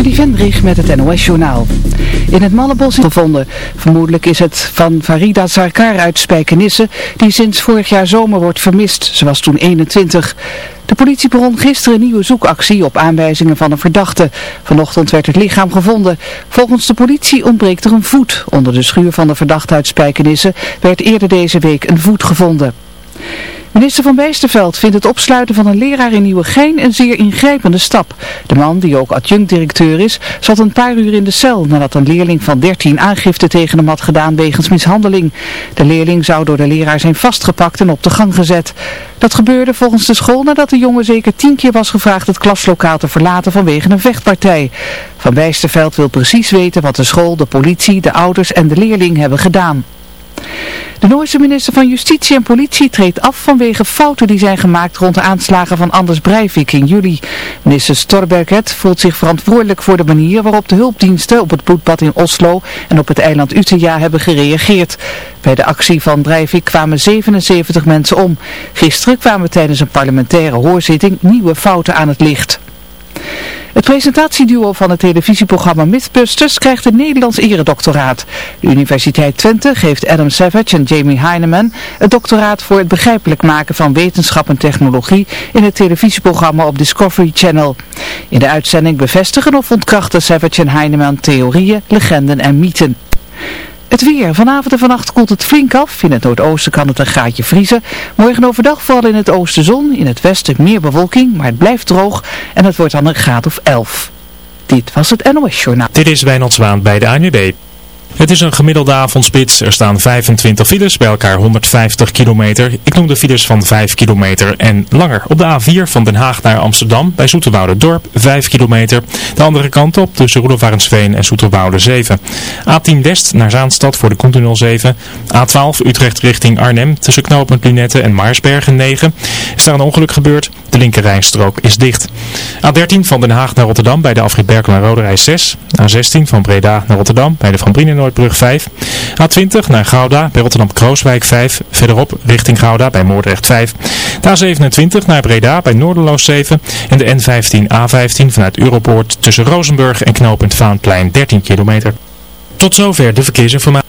Trudy Vendrich met het NOS-journaal. In het Mallebos is gevonden. Vermoedelijk is het van Farida Zarkar uit Spijkenisse, die sinds vorig jaar zomer wordt vermist. Ze was toen 21. De politie begon gisteren een nieuwe zoekactie op aanwijzingen van een verdachte. Vanochtend werd het lichaam gevonden. Volgens de politie ontbreekt er een voet. Onder de schuur van de verdachte uit Spijkenisse werd eerder deze week een voet gevonden. Minister van Westerveld vindt het opsluiten van een leraar in Nieuwegein een zeer ingrijpende stap. De man, die ook adjunct-directeur is, zat een paar uur in de cel nadat een leerling van 13 aangifte tegen hem had gedaan wegens mishandeling. De leerling zou door de leraar zijn vastgepakt en op de gang gezet. Dat gebeurde volgens de school nadat de jongen zeker tien keer was gevraagd het klaslokaal te verlaten vanwege een vechtpartij. Van Westerveld wil precies weten wat de school, de politie, de ouders en de leerling hebben gedaan. De Noorse minister van Justitie en Politie treedt af vanwege fouten die zijn gemaakt rond de aanslagen van Anders Breivik in juli. Minister Storberget voelt zich verantwoordelijk voor de manier waarop de hulpdiensten op het bloedbad in Oslo en op het eiland Utøya hebben gereageerd. Bij de actie van Breivik kwamen 77 mensen om. Gisteren kwamen tijdens een parlementaire hoorzitting nieuwe fouten aan het licht. Het presentatieduo van het televisieprogramma Mythbusters krijgt een Nederlands eredoctoraat. De Universiteit Twente geeft Adam Savage en Jamie Heineman het doctoraat voor het begrijpelijk maken van wetenschap en technologie in het televisieprogramma op Discovery Channel. In de uitzending bevestigen of ontkrachten Savage en Heineman theorieën, legenden en mythen. Het weer. Vanavond en vannacht koelt het flink af. In het noordoosten kan het een gaatje vriezen. Morgen overdag vooral in het oosten zon. In het westen meer bewolking, maar het blijft droog. En het wordt dan een graad of 11. Dit was het NOS Journaal. Dit is Wijnald Zwaan bij de ANWB. Het is een gemiddelde avondspits. Er staan 25 files, bij elkaar 150 kilometer. Ik noem de files van 5 kilometer en langer. Op de A4 van Den Haag naar Amsterdam, bij Dorp 5 kilometer. De andere kant op, tussen Roelofarensveen en Zoeterwoude 7. A10 West naar Zaanstad voor de Continental 7. A12 Utrecht richting Arnhem, tussen knooppunt Lunette en Maarsbergen 9. Is daar een ongeluk gebeurd? De linkerrijstrook is dicht. A13 van Den Haag naar Rotterdam, bij de afrit Berkel en Roderijs 6. A16 van Breda naar Rotterdam, bij de Van Brienen Noordbrug 5. A20 naar Gouda bij Rotterdam-Krooswijk 5. Verderop richting Gouda bij Moordrecht 5. De A27 naar Breda bij Noorderloos 7. En de N15-A15 vanuit Europoort tussen Rozenburg en knooppunt Vaanplein 13 kilometer. Tot zover de verkeersinformatie.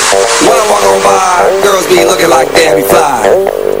looking like Debbie Fly.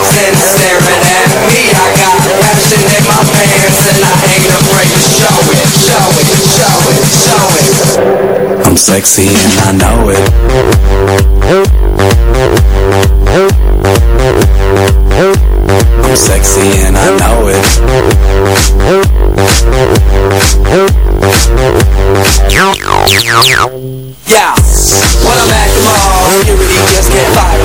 is staring at me. I got passion in my pants and I ain't afraid to show it, show it, show it, show it. I'm sexy and I know it. I'm sexy and I know it. Yeah, when I'm at the mall, security just can't fight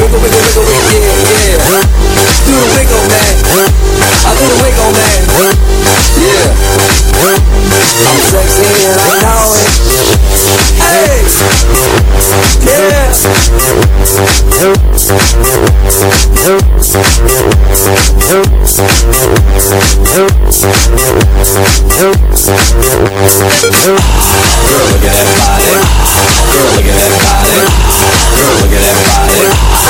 Wiggle, wiggle, wiggle, yeah, yeah. Do the wiggle, man. I do the wiggle, man. Yeah. I'm sexy and I know it. Hey. Yeah. Girl, look at that body. Girl, look at that body. Girl, look at that body.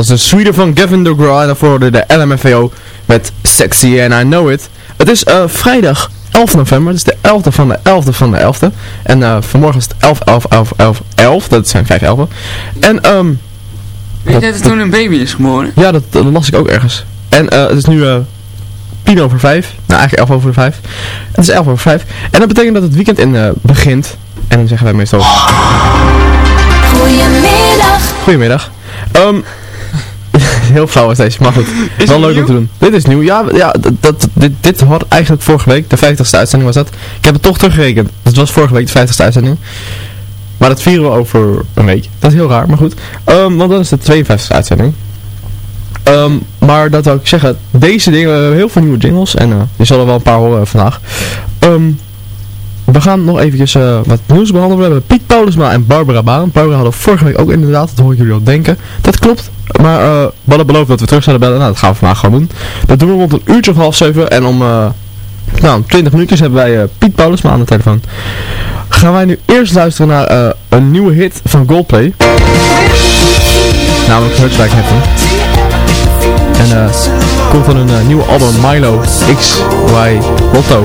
Was de Sweden van Gavin DeGraw en daarvoor de LMFAO met Sexy and I Know It. Het is eh, vrijdag 11 november, het is de 11e van de 11e van de 11e. En eh, vanmorgen is het 11, 11, 11, 11, 11, dat zijn 5 11 En ehm Weet je dat er toen een baby is geboren? ja, dat, dat las ik ook ergens. En eh, het is nu eh 10 over 5. Nou, eigenlijk 11 over 5. Het is 11 over 5. En dat betekent dat het weekend in eh, begint. En dan zeggen wij meestal... Goedemiddag. Goedemiddag. Ehm heel flauw is deze, maar goed. Is wel leuk om te doen. Dit is nieuw. Ja, ja dat, dit, dit had eigenlijk vorige week, de 50ste uitzending was dat. Ik heb het toch teruggerekend. Het was vorige week de 50ste uitzending. Maar dat vieren we over een week. Dat is heel raar, maar goed. Ehm, want dan is het de 52ste uitzending. Ehm, maar dat wil ik zeggen, deze dingen, heel veel nieuwe jingles. En eh je zal er wel een paar horen vandaag. Ehm, we gaan nog eventjes eh, wat nieuws behandelen. We hebben Piet Paulusma en Barbara Baan. Barbara hadden vorige week ook inderdaad, dat hoor ik jullie al denken. Dat klopt. Maar eh we hadden beloofd dat we terug zouden bellen. Nou, dat gaan we vandaag gewoon doen. Dat doen we rond een uurtje of half zeven. En om uh, nou, 20 minuutjes hebben wij uh, Piet Paulusma aan de telefoon. Gaan wij nu eerst luisteren naar uh, een nieuwe hit van Goldplay. Namelijk Hurtswijk Heffen. En uh, komt van een uh, nieuwe album Milo X Y Lotto.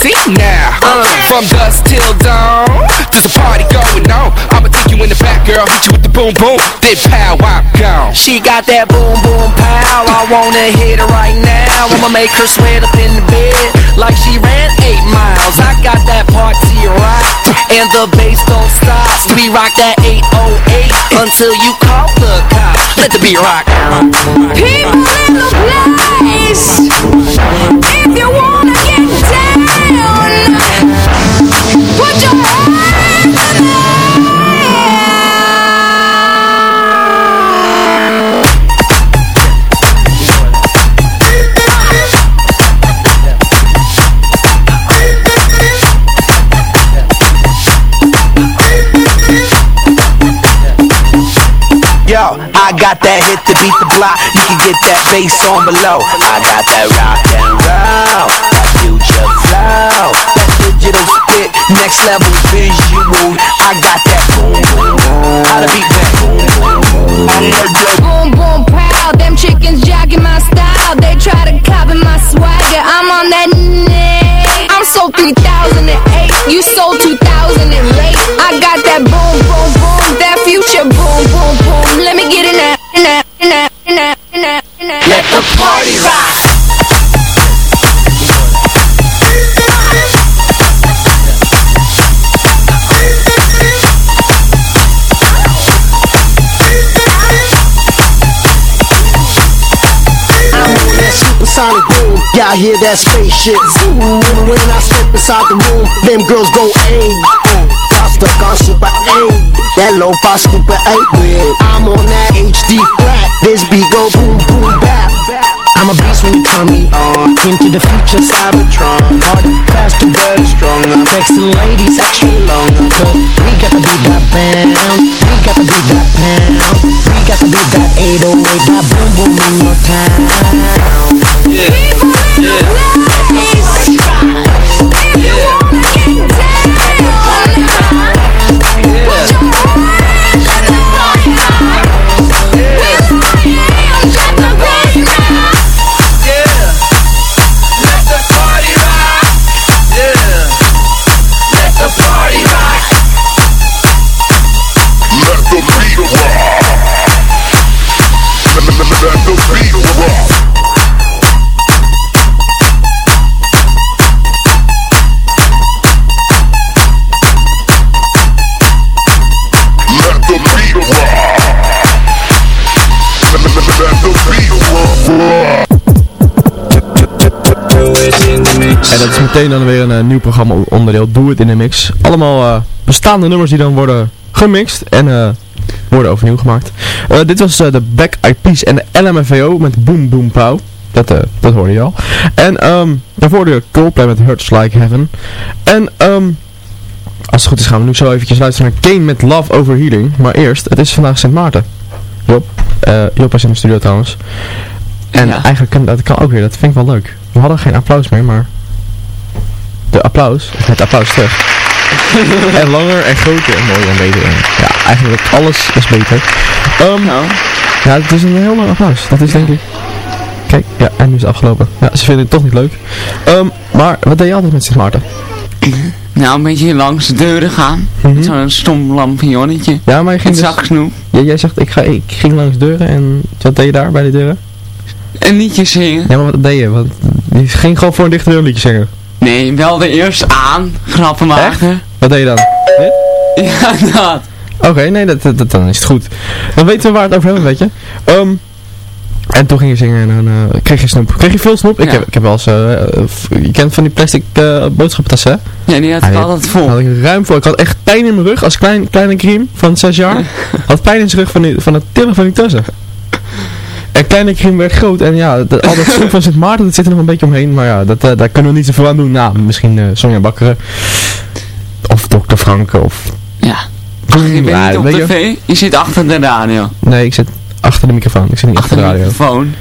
till I go to sleep now. Uh, from dusk till dawn, there's a party going on. I'ma take you in the back, girl, hit you with the boom boom, then pow, I'm gone. She got that boom boom pow, I wanna hit her right now. I'ma make her sweat up in the bed like she ran eight miles. I got that party rock, and the bass don't stop. We rock that 808 until you call the cops. Let the beat rock. People in the place. Got that hit to beat the block. You can get that bass on below. I got that rock and roll, that future flow, that digital spit, next level visual. I got that boom boom boom. How to beat that boom boom boom. I'm the Boom, boom, proud. Them chickens jogging my style. They try to copy my swagger. I'm on that n- I'm so 3008. You sold 2000 and late. I got that boom. Hear that spaceship when I step inside the room, them girls go A. Y'all stuck on super A. That low fi 8 with. I'm on that HD flat. This beat go boom boom bap. I'm a beast when you turn me on. Into the future Cybertron. Harder, faster, better, stronger. Texting ladies extra longer. Cause we got to beat that bam. We got to beat that pound. We got to beat that 808. That boom boom in your town. Meteen dan weer een eh, nieuw programma onderdeel, Do It in the Mix. Allemaal eh, bestaande nummers die dan worden gemixt en eh, worden overnieuw gemaakt. Dit was de Back Eyed Peas en de LMFAO met Boom Boom Pow. Dat, dat hoorde je al. En ehm daarvoor de Coldplay met Hurts Like Heaven. En ehm als het goed is gaan we nu zo eventjes luisteren naar Kane met Love Over Healing. Maar eerst, het is vandaag Sint Maarten. Job, eh Job is in de studio trouwens. En eigenlijk kan dat kan ook weer, dat vind ik wel leuk. We hadden geen applaus meer, maar de applaus, het applaus terug. en langer en groter en mooier en beter. En ja, eigenlijk alles is beter. Ehm, ja, het is een heel lang applaus. Dat is denk ik. Kijk, ja, en nu is het afgelopen. Ja, ze vinden het toch niet leuk. Ehm, maar wat deed je altijd met Sint Maarten? Nou, een beetje langs de deuren gaan. Met zo'n stom lampionnetje. Ja, maar je ging Een dus- zak snoep. Ja, jij zegt, ik, ga, ik ging langs deuren en wat deed je daar bij de deuren? Een liedje zingen. Ja, maar wat deed je? Want je ging gewoon voor een dichte deur een liedje zingen. Nee, wel de eerst aan. Grappen maken. Wat deed je dan? Ja, dat. Oké, nee, dat, dat, dat- dan is het goed. Dan weten we waar het over hebben, weet je. Ehm, en toen ging je zingen en dan eh, kreeg je snoep. Kreeg je veel snoep? Ik, heb, ik heb wel eens, f- je kent van die plastic eh boodschappentassen, hè? Ja, die had ik Ja, altijd vol. Had ik ruim voor. Ik had echt pijn in mijn rug als klein, kleine Kriem van 6 jaar. had pijn in zijn rug van, die, van het tillen van die tassen. En kleine werd groot en ja, de, al dat van Sint Maarten, dat zit er nog een beetje omheen. Maar ja, dat, eh, daar kunnen we niet zoveel aan doen. Nou, misschien eh, Sonja Bakkeren. Of Dr. Franke of... Ja. Ach, je bent Ja, niet op weet je- tv, je zit achter de radio. Nee, ik zit achter de microfoon. Ik zit niet achter, Achter de de radio. microfoon.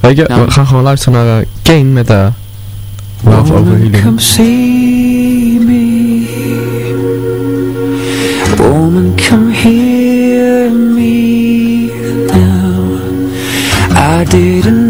Weet je, we gaan gewoon luisteren naar eh, Kane met eh Love Over Healing. Come see me. Woman, come hear didn't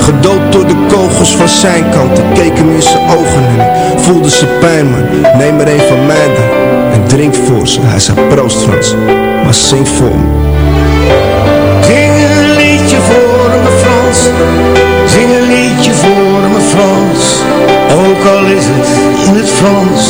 Gedood door de kogels van zijn kant Ik keek hem in zijn ogen en ik voelde zijn pijn man Neem er een van mij en drink voor ze. Hij zei proost Frans, maar zing voor me. Zing een liedje voor me Frans. Zing een liedje voor me Frans. Ook al is het in het Frans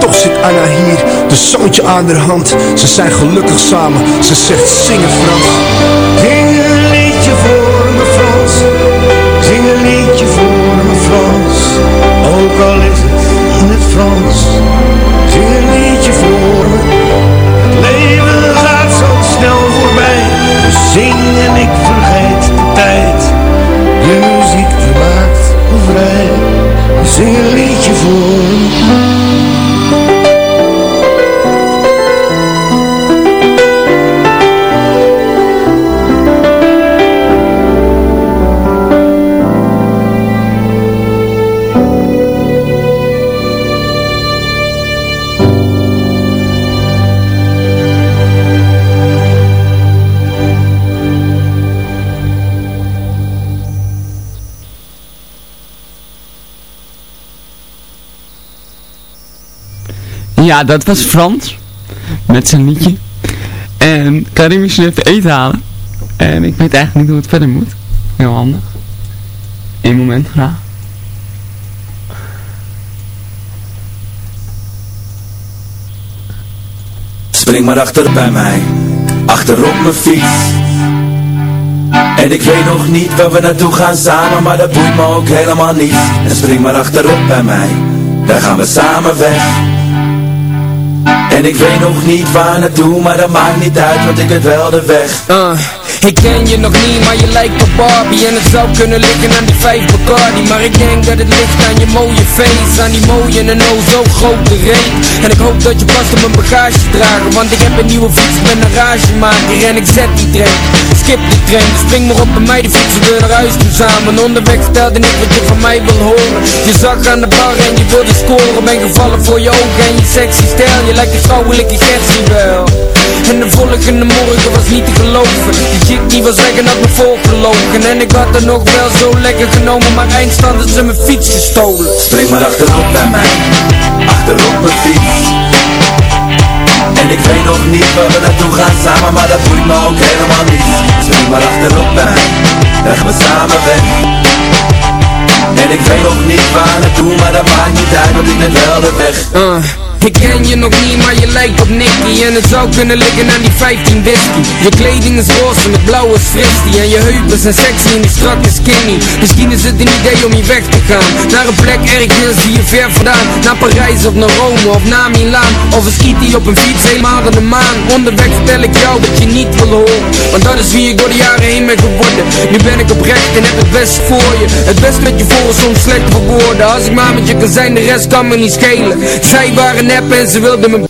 toch zit Anna hier, de zoontje aan haar hand. Ze zijn gelukkig samen, ze zegt zingen Frans. Zing een liedje voor me Frans. Zing een liedje voor me Frans. Ook al is het in het Frans. Zing een liedje voor me. Het leven gaat zo snel voorbij. Dus zing en ik vergeet de tijd. Je muziek die maakt me vrij. Zing een liedje Ja, dat was Frans. Met zijn liedje. En Karim is even eten halen. En ik weet eigenlijk niet hoe het verder moet. Heel handig. Eén moment graag. Spring maar achter bij mij, achter op mijn fiets. En ik weet nog niet waar we naartoe gaan samen, maar dat boeit me ook helemaal niet. En spring maar achterop bij mij, daar gaan we samen weg. En ik weet nog niet waar naartoe, maar dat maakt niet uit, want ik weet wel de weg. Uh, ik ken je nog niet, maar je lijkt op Barbie. En het zou kunnen liggen aan die vijf Bacardi. Maar ik denk dat het ligt aan je mooie face Aan die mooie en oh zo grote reet. En ik hoop dat je past op mijn bagage dragen Want ik heb een nieuwe fiets met een ragemaker. En ik zet die train, skip die train spring maar op bij mij, die fietsen we naar huis toe samen. Onderweg stelde ik wat je van mij wil horen. Je zag aan de bar en je wilde scoren. Ben gevallen voor je ogen en je sexy stijl Je lijkt een vrouwelijke Gertie wel En de volgende morgen was niet te geloven Die chick die was zeggen had me voorgelogen En ik had er nog wel zo lekker genomen Maar eindstand had ze mijn fiets gestolen Spring maar achterop bij mij, achterop mijn fiets. En ik weet nog niet waar we naartoe gaan samen, maar dat boeit me ook helemaal niet. Spring maar achterop bij mij, dan gaan we samen weg. En ik weet nog niet waar naartoe, maar dat maakt niet uit, want ik ben wel de weg. Uh, Ik ken je nog niet, maar je lijkt op Nicky. En het zou kunnen liggen aan die 15 whisky. Je kleding is roze met blauwe fristie. En je heupen zijn sexy en die strakke skinny. Misschien is het een idee om hier weg te gaan. Naar een plek ergens die je ver vandaan. Naar Parijs of naar Rome of naar Milaan. Of een skiet die op een fiets helemaal naar de maan. Onderweg vertel ik jou wat je niet wil horen. Want dat is wie ik door de jaren heen ben geworden. Nu ben ik oprecht en heb het best voor je. Het best met je voor is soms slecht voor woorden. Als ik maar met je kan zijn, de rest kan me niet schelen. Zij waren nep en ze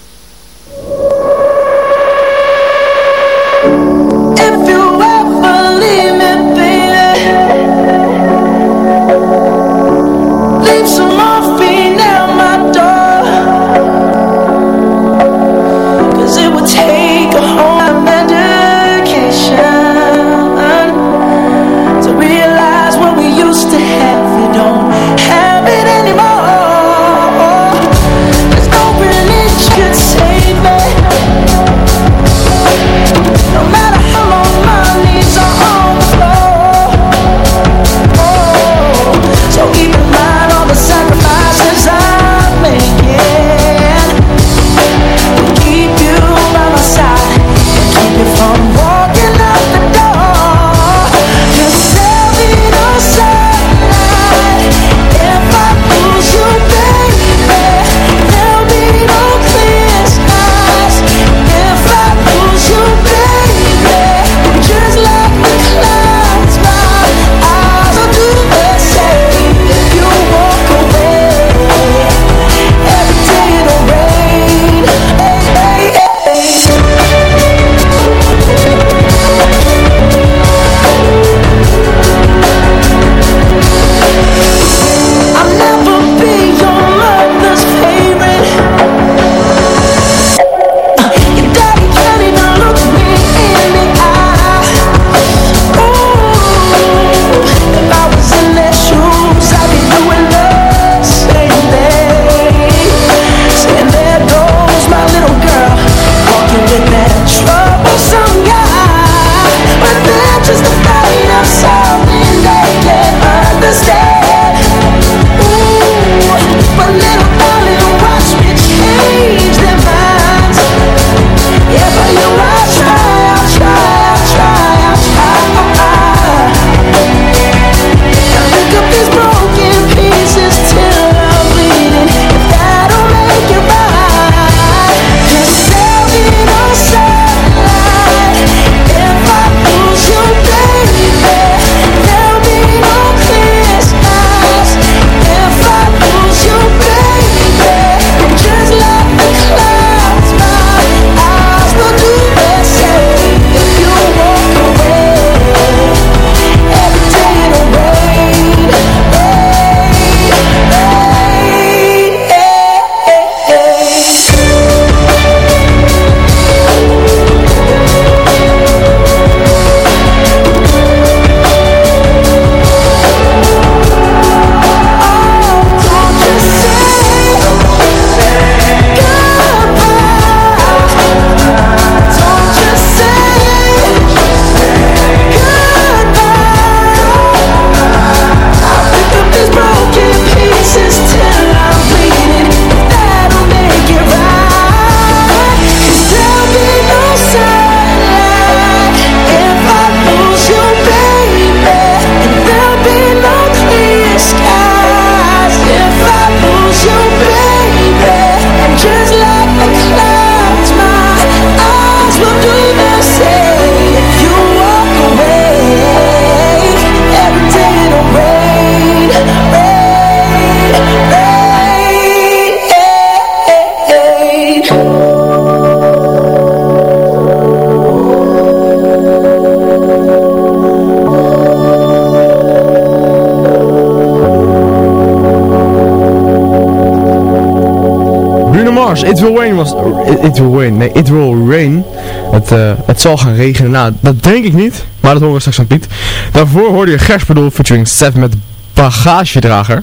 Mars, It Will Rain was... It, It Will Rain, nee, It Will Rain. Het, eh, het zal gaan regenen. Nou, dat denk ik niet. Maar dat horen we straks aan Piet. Daarvoor hoorde je Gersbedoel featuring Seth met Bagagedrager.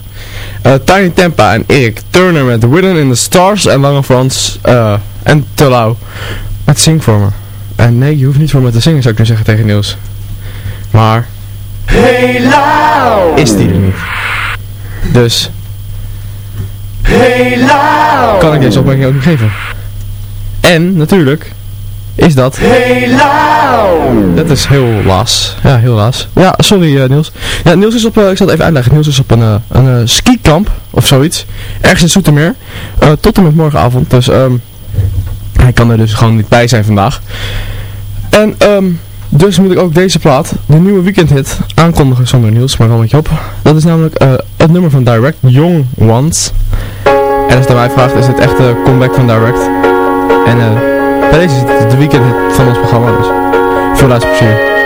Eh Tiny Tempa en Erik Turner met Written in the Stars. En Lange Frans eh, en Telau met Zing voor me. En nee, je hoeft niet voor me te zingen, zou ik kunnen zeggen tegen Niels. Maar... Hey Lau! Is die er niet. Dus... Helaas. kan ik deze opmerking ook niet geven. En natuurlijk is dat... Helaas. Dat is heel laas. Ja, heel laas. Ja, sorry eh, Niels. Ja, Niels is op, eh, ik zal het even uitleggen. Niels is op een, eh, een skikamp of zoiets. Ergens in Zoetermeer. Eh, tot en met morgenavond. Dus ehm hij kan er dus gewoon niet bij zijn vandaag. En ehm dus moet ik ook deze plaat, de nieuwe weekendhit, aankondigen zonder Niels, maar wel met op. Dat is namelijk het nummer van Direct, Young Ones. En als je mij vraagt, is het echt de comeback van Direct. En eh deze is het de weekendhit van ons programma, dus veel luisterplezier.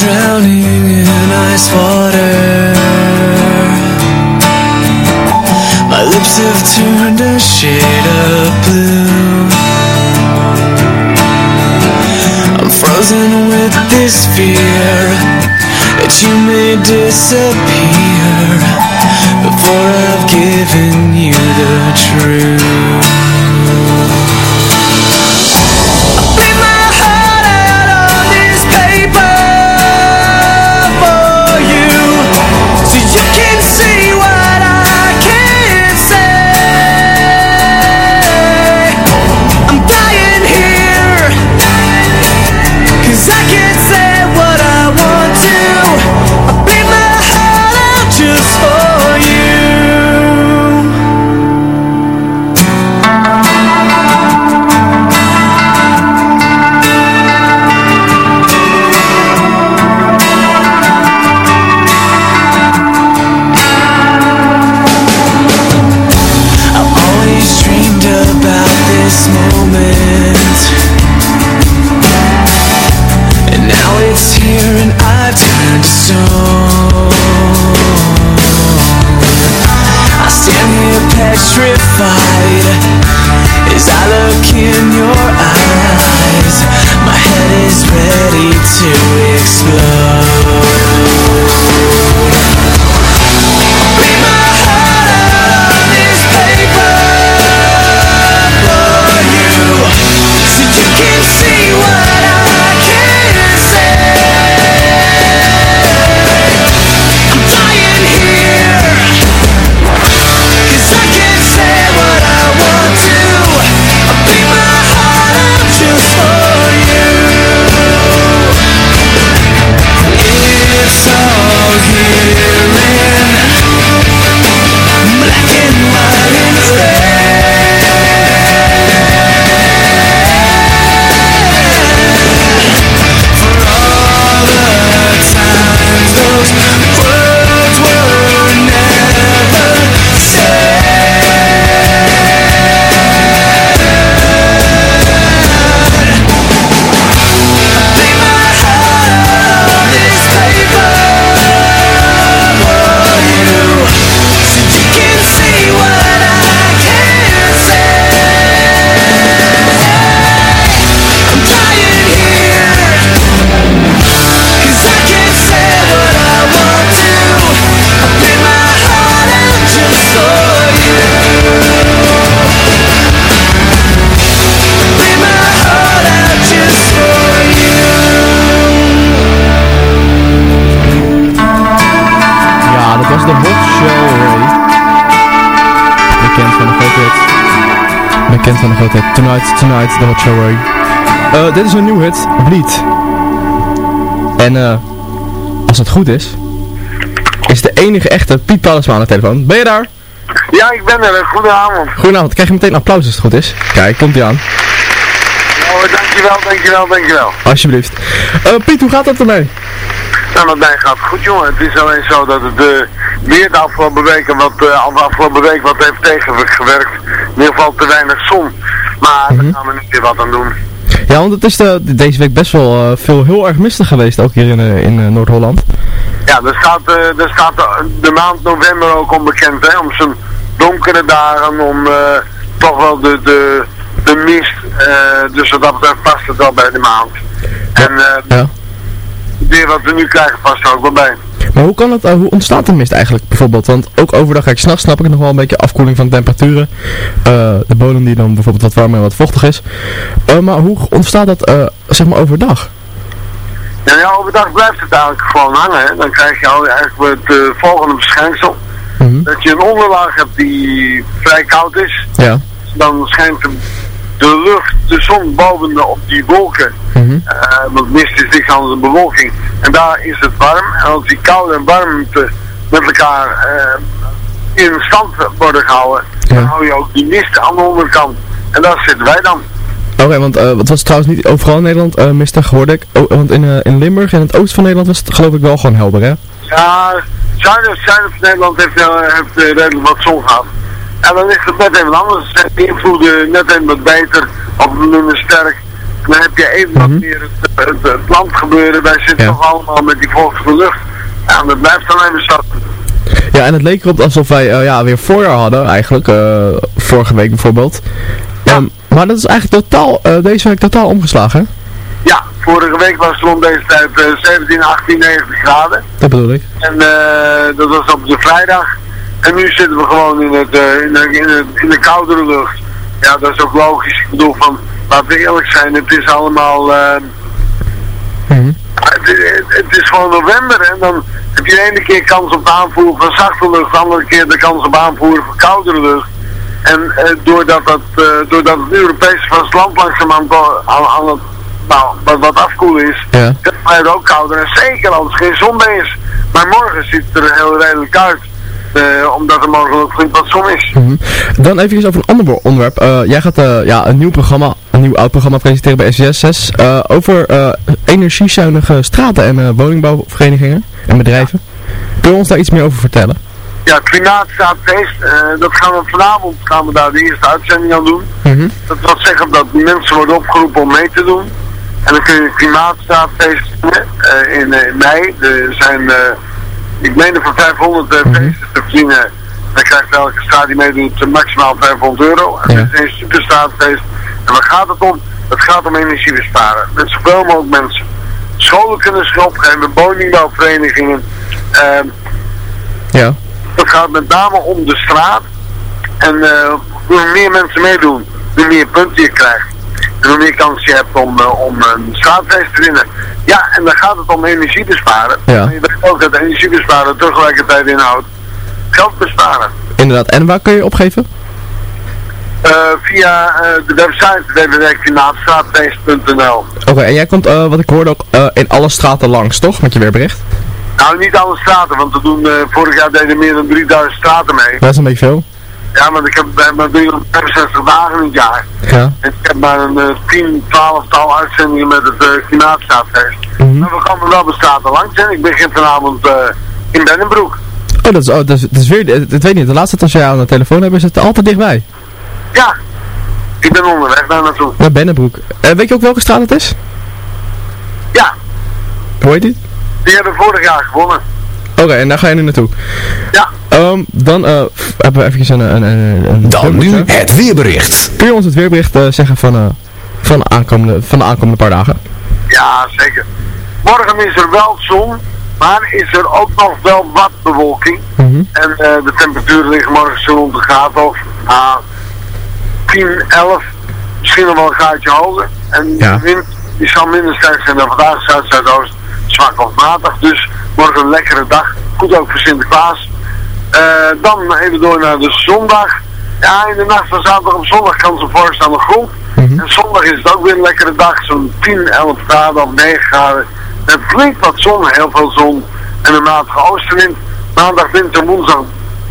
drowning in ice water. My lips have turned a shade of blue. I'm frozen with this fear That you may disappear Before I've given you the truth. Tonight, Tonight, de Hot Show Ray. Eh, dit is een nieuw hit, Bleed. En eh, als het goed is, is de enige echte Piet Paulusma aan de telefoon. Ben je daar? Ja, ik ben er. Goedenavond. Goedenavond, krijg je meteen applaus als het goed is. Kijk, komt ie aan. Oh, dankjewel, dankjewel, dankjewel. Alsjeblieft. Eh, Piet, hoe gaat het ermee? Nou, met mij gaat het goed, jongen. Het is alleen zo dat het uh, weer de afgelopen weken wat, uh, de afgelopen week wat heeft tegengewerkt. In ieder geval te weinig zon. Maar daar gaan we nu weer wat aan doen. Ja, want het is de, deze week best wel eh, veel heel erg mistig geweest, ook hier in, eh, in eh, Noord-Holland. Ja, staat, eh, er staat de, de maand november ook onbekend, hè. Om zijn donkere dagen, om eh, toch wel de, de, de mist. eh, dus wat dat betreft past het wel bij de maand. En eh Ja. weer wat we nu krijgen past er ook wel bij. Maar hoe kan het, eh, hoe ontstaat de mist eigenlijk bijvoorbeeld? Want ook overdag, kijk, s'nachts snap ik nog wel een beetje afkoeling van de temperaturen. Eh, de bodem die dan bijvoorbeeld wat warmer en wat vochtig is. Eh, maar hoe ontstaat dat, zeg maar, overdag? Ja, ja, overdag blijft het eigenlijk gewoon hangen. Hè. Dan krijg je eigenlijk het volgende verschijnsel. Dat je een onderlaag hebt die vrij koud is. Ja. Dan schijnt de, de lucht, de zon boven de, op die wolken. Eh, want mist is niks anders dan bewolking. En daar is het warm. En als die koude en warmte met elkaar eh, in stand worden gehouden, dan hou je ook die mist aan de onderkant. En daar zitten wij dan. Oké, want eh, het was trouwens niet overal in Nederland eh, mistig, hoorde ik. Want in, eh, in Limburg en het oosten van Nederland was het geloof ik wel gewoon helder, hè? Ja, zuiden, zuiden van Nederland heeft, heeft redelijk wat zon gehad. En dan ligt het net even anders. Zijn de invloeden net even wat beter of minder sterk. Dan heb je even wat meer het, het, het land gebeuren. Wij zitten toch allemaal met die vochtige lucht. Ja, en dat blijft dan even zo. Ja, en het leek erop alsof wij eh, ja, weer voorjaar hadden, eigenlijk. eh, vorige week bijvoorbeeld. Ehm, maar dat is eigenlijk totaal, eh, deze week totaal omgeslagen. Ja, vorige week was het rond deze tijd eh, 17, 18, 19 graden. Dat bedoel ik. En eh, dat was op de vrijdag. En nu zitten we gewoon in, het, eh, in, de, in, de, in de koudere lucht. Ja, dat is ook logisch. Ik bedoel van, laten we eerlijk zijn, het is allemaal... eh, het, het- het is gewoon november en dan heb je de ene keer kans op aanvoeren van zachte lucht, de andere keer de kans op aanvoeren van koudere lucht. En eh, doordat, dat, doordat het Europese vasteland langzaam aan, aan, aan het, nou, wat, wat afkoelen is, Ja. het blijft ook kouder. En zeker als er geen zon meer is. Maar morgen ziet het er heel redelijk uit. Eh, omdat er morgen ook flink wat zon is. Mhm. Dan even over een ander onderwerp. Eh, jij gaat eh, ja, een nieuw programma, een nieuw oud programma presenteren bij SCS 6 eh, over energiezuinige straten en woningbouwverenigingen en bedrijven. Kun je ons daar iets meer over vertellen? Ja, eh dat gaan we vanavond gaan we daar de eerste uitzending aan doen. Mhm. Dat wil zeggen dat mensen worden opgeroepen om mee te doen. En dan kun je klimaatstaatfeest in, in mei. Er zijn, ik meen er voor 500 eh, feesten te verdienen. Dan krijgt elke straat die meedoet maximaal 500 euro. En Ja. dat is een superstaatfeest. En waar gaat het om? Het gaat om energie besparen. Met zoveel mogelijk mensen. Scholen kunnen zich opgeven, woningbouwverenigingen. ehm, Ja. het gaat met name om de straat. En eh, hoe meer mensen meedoen, hoe meer punten je krijgt. En hoe meer kans je hebt om, eh, om een straatfeest te winnen. Ja, en dan gaat het om energie besparen. Ja. En je weet ook dat energie besparen tegelijkertijd inhoudt geld besparen. Inderdaad. En waar kun je opgeven? Eh, via eh, de website www.klimaatstraatfeest.nl Oké, en jij komt, eh, wat ik hoorde, ook eh, in alle straten langs, toch? Met je weerbericht? Nou, niet alle straten, want we doen, eh, vorig jaar deden meer dan 3000 straten mee. Dat is een beetje veel. Ja, want ik heb bij maar 365 dagen in het jaar. Ja. En ik heb maar een eh, 10, 12 tal uitzendingen met het uh, klimaatstaatfeest. Mhm. Maar we komen wel de straten langs en ik begin vanavond eh, in Bennenbroek. Oh, dat is, oh, dat is, dat is weer, dat, dat weet ik niet. De laatste als jij aan de telefoon hebt, is het altijd dichtbij. Ja, ik ben onderweg daar naartoe. Naar Bennebroek. Eh, weet je ook welke straat het is? Ja, Hoe heet die? die hebben vorig jaar gewonnen. Oké, en daar ga je nu naartoe. Ja. Ehm, dan eh, hebben we eventjes een... een, een, een Dan nu het weerbericht. Kun je ons het weerbericht eh, zeggen van, eh, van, aankomende, van de aankomende paar dagen? Ja, zeker. Morgen is er wel zon, maar is er ook nog wel wat bewolking. Mhm. En eh, de temperaturen liggen morgen zo rond de graad of ah, 10, 11, misschien nog wel een graadje hoger. En Ja. de wind die zal minder sterk zijn dan vandaag, zuid-zuidoost, zwak of matig. Dus morgen een lekkere dag, goed ook voor Sinterklaas. Eh, dan even door naar de zondag. Ja, in de nacht van zaterdag op zondag kan ze vorst aan de grond. En zondag is het ook weer een lekkere dag, zo'n 10, 11 graden of 9 graden. Met flink wat zon, heel veel zon en een matige oostenwind. Maandag, dinsdag en woensdag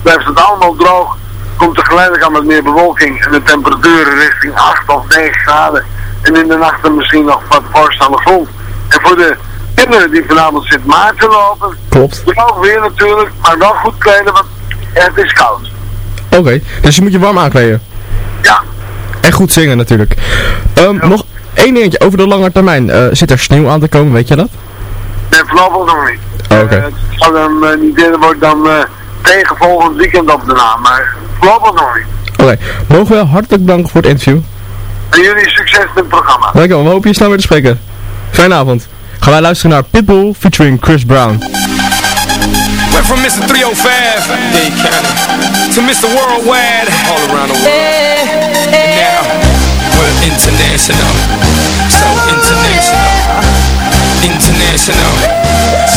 blijft het allemaal droog. Komt er geleidelijk aan met meer bewolking en de temperaturen richting 8 of 9 graden. En in de nacht dan misschien nog wat vorst aan de grond. En voor de kinderen die vanavond Sint Maarten lopen, Klopt. droog weer natuurlijk, maar wel goed kleden, want het is koud. Oké, dus je moet je warm aankleden. Ja. En goed zingen natuurlijk. Ehm, Nog één dingetje over de lange termijn. Eh, zit er sneeuw aan te komen, weet je dat? Nee, voorlopig nog niet. Oké. Eh, het zou dan eh, niet eerder worden dan tegen volgend weekend op de naam, maar voorlopig nog niet. Oké, mogen we hartelijk bedanken voor het interview. En jullie succes met het programma. Dankjewel, we hopen je snel weer te spreken. Fijne avond. Gaan wij luisteren naar Pitbull featuring Chris Brown. Went from Mr. 305, Dade County, to Mr. Worldwide, all around the world. And now, we're international. So international. International.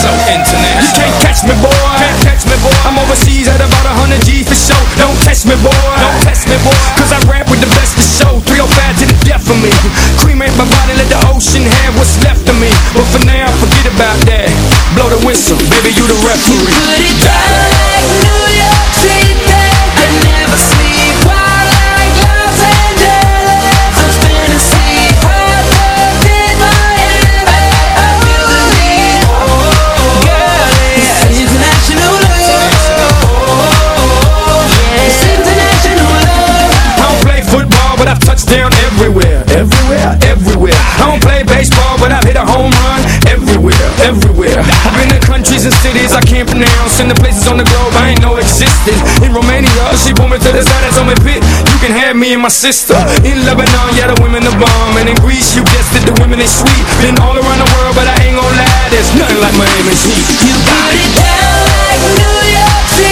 So international. You can't catch me, boy. Can't the places on the globe I ain't know existed. In Romania, she pulled me to the side and told me, "Pit, you can have me and my sister." In Lebanon, yeah, the women the bomb, and in Greece, you guessed it, the women they sweet. Been all around the world, but I ain't gon' lie, there's nothing like Miami's heat. You got it down like New York City.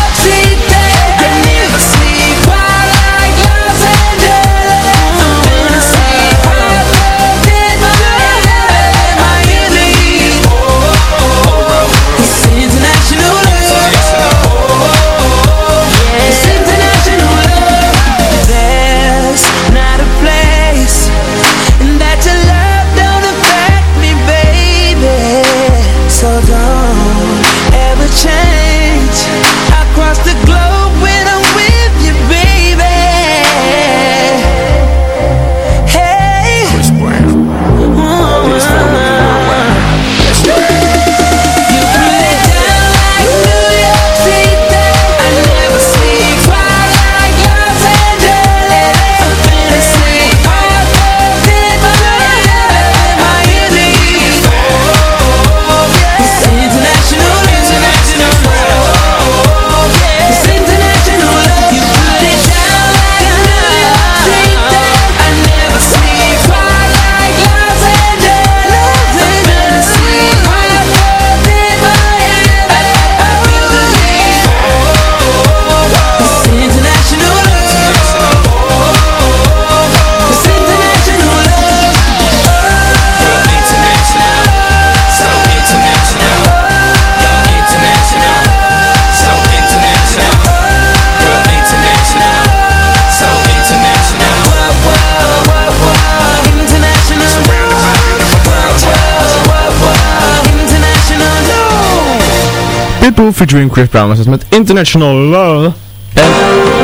Pitbull featuring Chris Brown was met International Love. En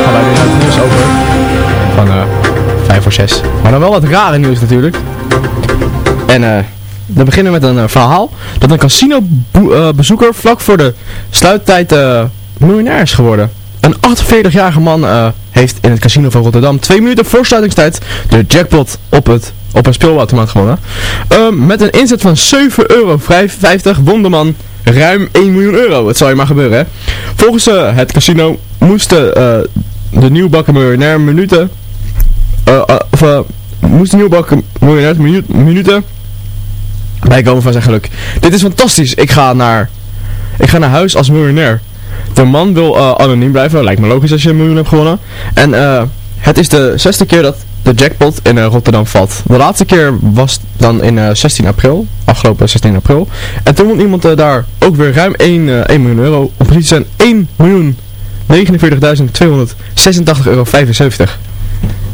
gaan wij weer naar het nieuws over. Van eh 5 voor 6. Maar dan wel wat rare nieuws natuurlijk. En eh we beginnen met een eh, verhaal dat een casino boe- eh, vlak voor de sluittijd miljonair is geworden. Een 48-jarige man heeft in het casino van Rotterdam twee minuten voor sluitingstijd de jackpot op, het, op een speelautomaat gewonnen. Met een inzet van 7,50 euro won de man ruim 1 miljoen euro. Het zal je maar gebeuren hè. Volgens eh, het casino moesten eh, de nieuwbakken miljonair minuten... eh, of moest de nieuwbakken miljonair minu- minuten bijkomen van zijn geluk. Dit is fantastisch. Ik ga naar, ik ga naar huis als miljonair. De man wil anoniem blijven. Lijkt me logisch als je een miljoen hebt gewonnen. En het is de zesde keer dat de jackpot in eh, Rotterdam valt. De laatste keer was dan in eh, 16 april. Afgelopen 16 april. En toen won iemand eh, daar ook weer ruim 1, eh, 1 miljoen euro. Om precies zijn 1 miljoen 49.286,75 euro.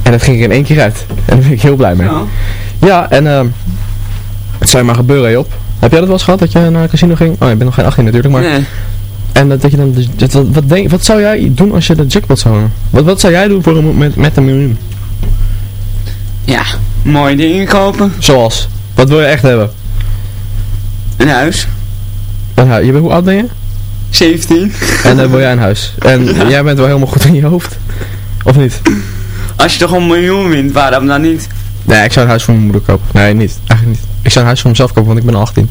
En dat ging er in één keer uit. En daar ben ik heel blij mee. Ja, en ehm het zou je maar gebeuren, Job. Heb jij dat wel eens gehad, dat je naar een casino ging? Oh, je bent nog geen 18 natuurlijk, maar... Nee. En dat, dat je dan... dus- dat- wat, denk, wat zou jij doen als je de jackpot zou winnen? Wat, wat zou jij doen voor een, met, met een miljoen? Ja, mooie dingen kopen. Zoals? Wat wil je echt hebben? Een huis. Een je bent, hoe oud ben je? 17. En dan wil jij een huis. En jij bent wel helemaal goed in je hoofd. Of niet? Als je toch een miljoen wint, waarom dan niet? Nee, ik zou een huis voor mijn moeder kopen. Nee, niet. Eigenlijk niet. Ik zou een huis voor mezelf kopen, want ik ben al 18.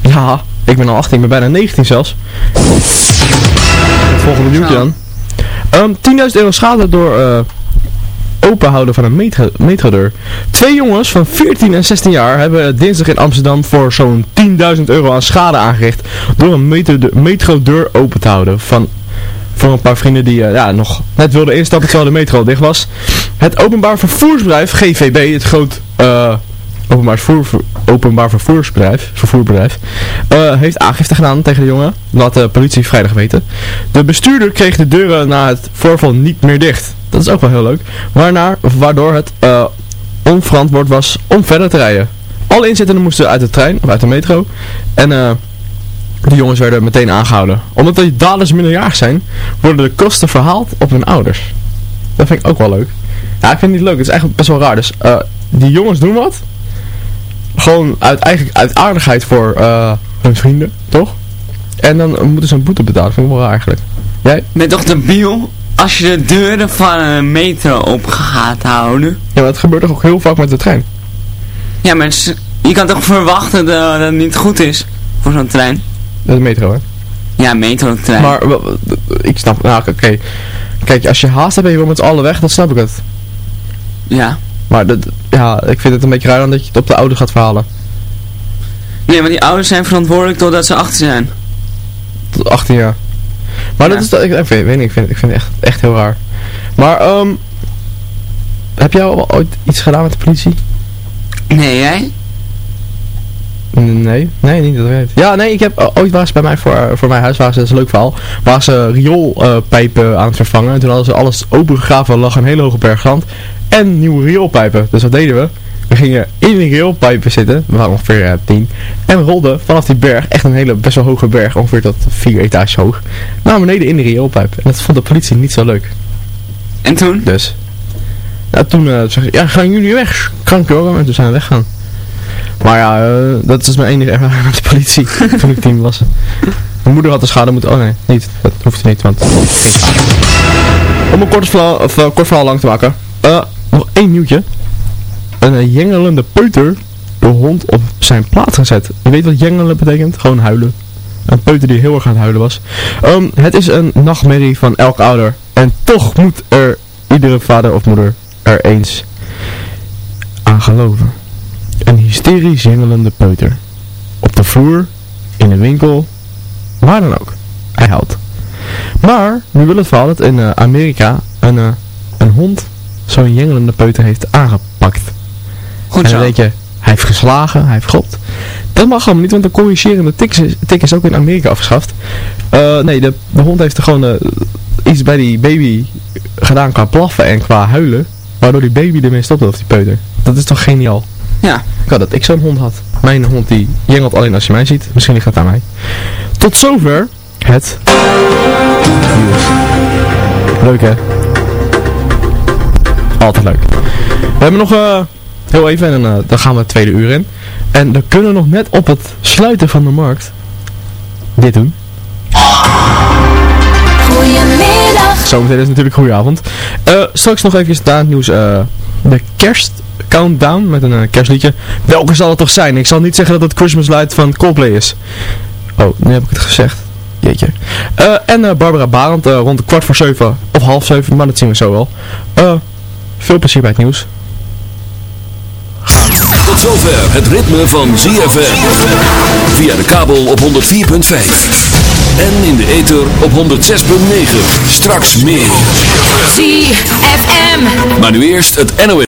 Ja, ik ben al 18. Ik ben bijna 19 zelfs. Het volgende nieuwtje dan. Ehm 10.000 euro schade door eh openhouden van een metro, metrodeur. Twee jongens van 14 en 16 jaar hebben dinsdag in Amsterdam voor zo'n 10.000 euro aan schade aangericht door een metro, metrodeur open te houden van voor een paar vrienden die eh, ja, nog net wilden instappen terwijl de metro dicht was. Het openbaar vervoersbedrijf GVB, het groot, eh, openbaar, vervoer, openbaar vervoersbedrijf, vervoerbedrijf, eh, heeft aangifte gedaan tegen de jongen. Laat de politie vrijdag weten. De bestuurder kreeg de deuren na het voorval niet meer dicht. Dat is ook wel heel leuk. Waarna, waardoor het eh, onverantwoord was om verder te rijden. Alle inzittenden moesten uit de trein, of uit de metro. En eh, de jongens werden meteen aangehouden. Omdat die daders minderjarig zijn, worden de kosten verhaald op hun ouders. Dat vind ik ook wel leuk. Ja, ik vind het niet leuk. Het is eigenlijk best wel raar. Dus die jongens doen wat. Gewoon uit, eigenlijk uit aardigheid voor eh, hun vrienden, toch? En dan moeten ze een boete betalen. vind ik wel raar eigenlijk. Jij? Ben toch debiel als je de deuren van een metro op gaat houden? Ja, maar dat gebeurt toch ook heel vaak met de trein? Ja, maar is- je kan toch verwachten dat dat het niet goed is voor zo'n trein? De metro, hè? Ja, metro-trein. Maar wel, ik snap, nou oké. Kijk, als je haast hebt en je wil met z'n allen weg, dan snap ik het. Ja. Maar dat, ja, ik vind het een beetje raar dan dat je het op de oude gaat verhalen. Nee, maar die ouders zijn verantwoordelijk totdat ze achter zijn. Tot 18 jaar. Maar dat is, ik, ik weet, weet niet, ik vind, ik vind het echt, echt heel raar. Maar, ehm heb jij al ooit iets gedaan met de politie? Nee, jij? Nee, nee, niet dat ik weet. Ja, nee, ik heb eh, ooit was bij mij voor, eh, voor mijn huis, waren ze, dat is een leuk verhaal, waren ze rioolpijpen aan het vervangen. En toen hadden ze alles opengegraven, lag een hele hoge berg zand en nieuwe rioolpijpen. Dus wat deden we? We gingen in die rioolpijpen zitten, we waren ongeveer eh, tien, en we rolden vanaf die berg, echt een hele best wel hoge berg, ongeveer tot vier etages hoog, naar beneden in de rioolpijp. En dat vond de politie niet zo leuk. En toen? Dus. Ja, toen eh zei ze, ja, gaan jullie weg, krankjoren. En toen zijn we weggaan. Maar ja, eh, dat is mijn enige ervaring met de politie toen ik tien was. Mijn moeder had de schade moeten... Oh nee, niet. Dat hoeft niet, want... Om een kort verhaal, of, eh, kort verhaal lang te maken. eh, nog één nieuwtje. Een jengelende peuter de hond op zijn plaats gezet. Je weet wat jengelen betekent? Gewoon huilen. Een peuter die heel erg aan het huilen was. Ehm, het is een nachtmerrie van elk ouder. En toch moet er iedere vader of moeder er eens aan geloven. Een hysterisch jengelende peuter. Op de vloer, in de winkel, waar dan ook. Hij huilt. Maar, nu wil het verhaal dat in eh, Amerika een, eh, een hond zo'n jengelende peuter heeft aangepakt. Goed en zo. denk je, hij heeft geslagen, hij heeft gegopt. Dat mag allemaal niet, want de corrigerende tik is, tik is ook in Amerika afgeschaft. Eh, nee, de, de hond heeft er gewoon iets bij die baby gedaan qua blaffen en qua huilen. Waardoor die baby ermee stopte, of die peuter. Dat is toch geniaal? Ja. Ik had dat ik zo'n hond had. Mijn hond die jengelt alleen als je mij ziet. Misschien ligt het aan mij. Tot zover het nieuws. Leuk hè? Altijd leuk. We hebben nog eh, heel even en dan, eh, dan gaan we het tweede uur in. En dan kunnen we nog net op het sluiten van de markt dit doen. Goedemiddag. Zometeen is natuurlijk goedenavond. Eh straks nog even na het nieuws eh, de kerst countdown met een eh, kerstliedje. Welke zal het toch zijn? Ik zal niet zeggen dat het Christmas Light van Coldplay is. Oh, nu heb ik het gezegd. Jeetje. Eh, en eh, Barbara Barend rond de kwart voor zeven of half zeven, maar dat zien we zo wel. Eh, veel plezier bij het nieuws. Tot zover het ritme van ZFM. Via de kabel op 104.5. En in de ether op 106.9. Straks meer. ZFM. Maar nu eerst het NOS.